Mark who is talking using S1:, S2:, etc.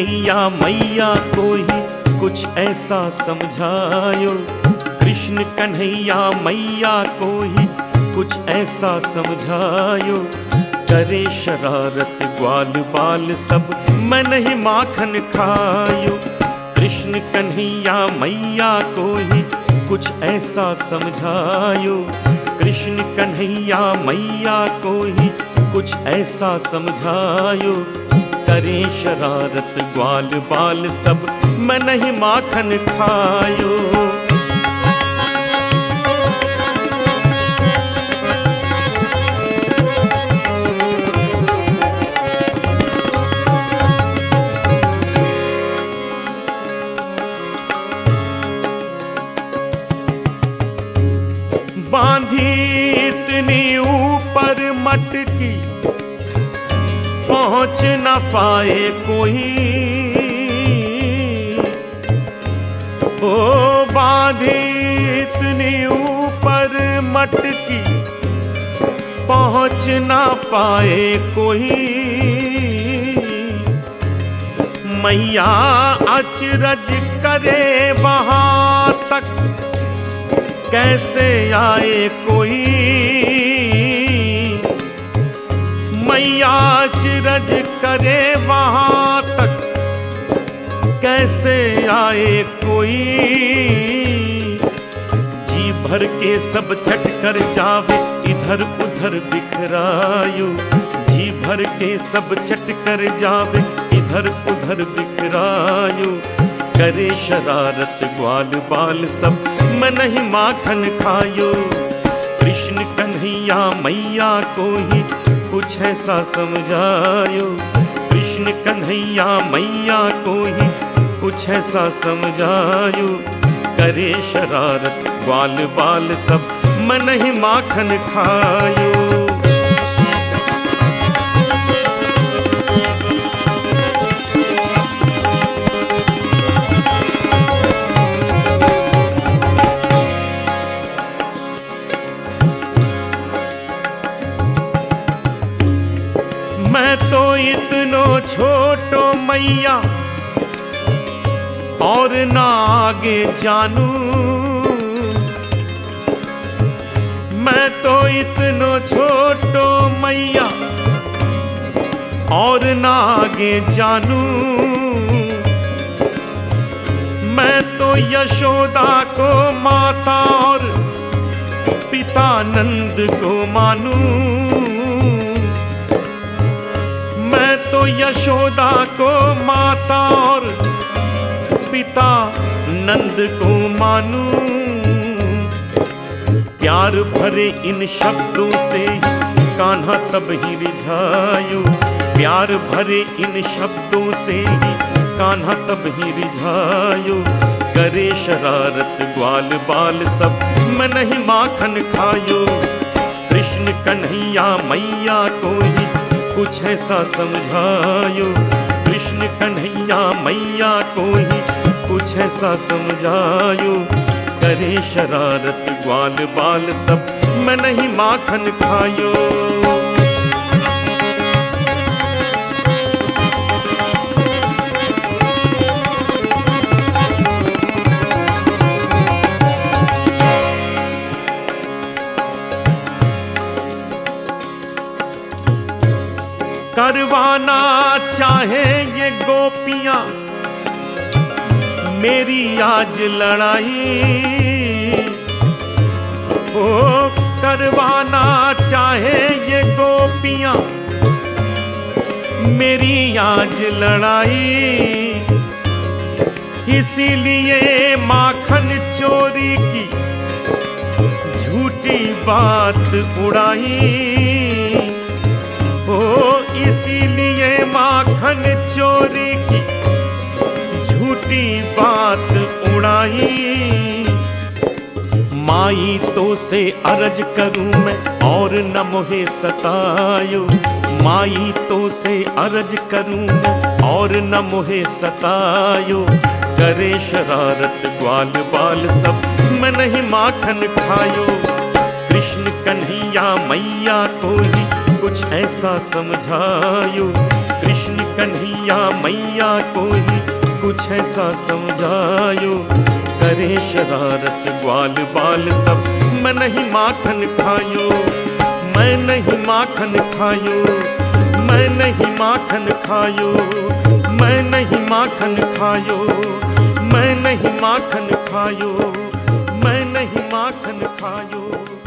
S1: कन्हैया मैया को ही कुछ ऐसा समझायो। कृष्ण कन्हैया, मैया को ही कुछ ऐसा समझायो। करे शरारत ग्वाल बाल सब मैं नहीं माखन खायो। कृष्ण कन्हैया, मैया को ही कुछ ऐसा समझायो। कृष्ण कन्हैया, मैया को ही कुछ ऐसा समझायो। करे शरारत ग्वाल बाल सब मैं नहीं माखन खायो। बांधी इतनी ऊपर मटकी पहुँच न पाए कोई। ओ बांधी इतनी ऊपर मटकी पहुँच न पाए कोई। मैया अचरज करे वहाँ तक, कैसे आए कोई। मैया चिरज करे वहाँ तक। कैसे आए कोई? जी भर के सब छट कर जावे, इधर उधर बिखरायो। जी भर के सब छट कर जावे, इधर उधर बिखरायो। करे शरारत ग्वाल बाल सब मैं नहीं माखन खायो। कृष्ण कन्हैया मैया को ही कुछ ऐसा समझायो। कृष्ण कन्हैया मैया को ही कुछ ऐसा समझायो। करे शरारत ग्वाल बाल सब मन ही माखन खायो। मैं तो इतनो छोटो मैया और ना आगे जानू। मैं तो इतनो छोटो मैया और ना आगे जानू। मैं तो यशोदा को माता और पिता नंद को मानू। यशोदा को माता और पिता नंद को मानू। प्यार भरे इन शब्दों से कान्हा तब ही रिझायो। प्यार भरे इन शब्दों से कान्हा तब ही रिझायो। करे शरारत ग्वाल बाल सब, मैं नहीं माखन खायो। कृष्ण कन्हैया मैया को ही कुछ ऐसा समझायो। कृष्ण कन्हैया मैया को ही कुछ ऐसा समझायो। करे शरारत, ग्वाल बाल सब मैं नहीं माखन खायो। करवाना चाहे ये गोपियाँ। मेरी आज लड़ाई ओ करवाना चाहे ये गोपियाँ। मेरी आज लड़ाई इसीलिए माखन चोरी की झूठी बात उड़ाई। झूठी बात उड़ाई। माई तो से अरज करूँ मैं और न मोहे सतायो। माई तो से अरज करूँ मैं और न मोहे सतायो। करे शरारत ग्वाल बाल सब मैं नहीं माखन खायो। कृष्ण कन्हैया मैया को ही कुछ ऐसा समझायो। कृष्ण कन्हैया मैया को ही कुछ ऐसा समझायो। करे शरारत, ग्वाल बाल सब मैं नहीं माखन खायो। मैं नहीं माखन खायो। मैं नहीं माखन खायो। मैं नहीं माखन खायो। मैं नहीं माखन खायो। मैं नहीं माखन खायो।